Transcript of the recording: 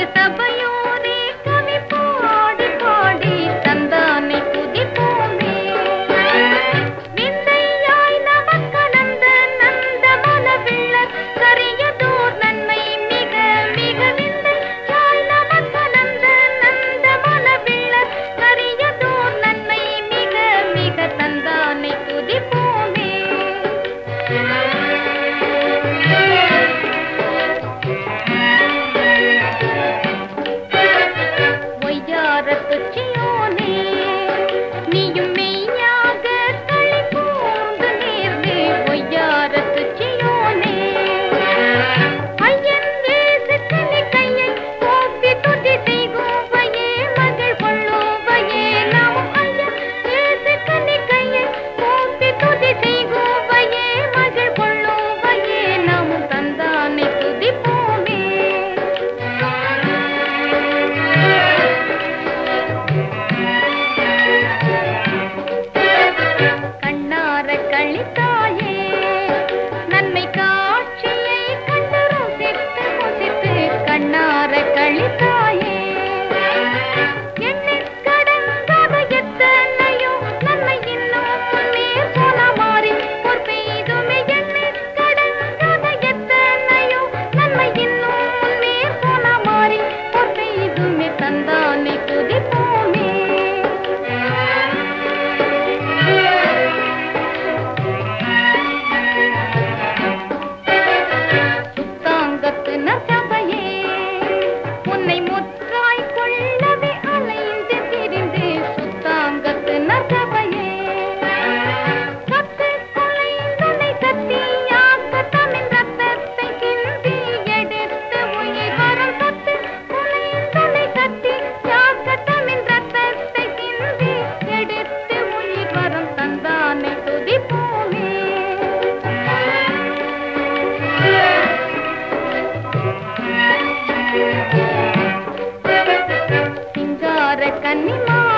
सबके सब America. corre con mi.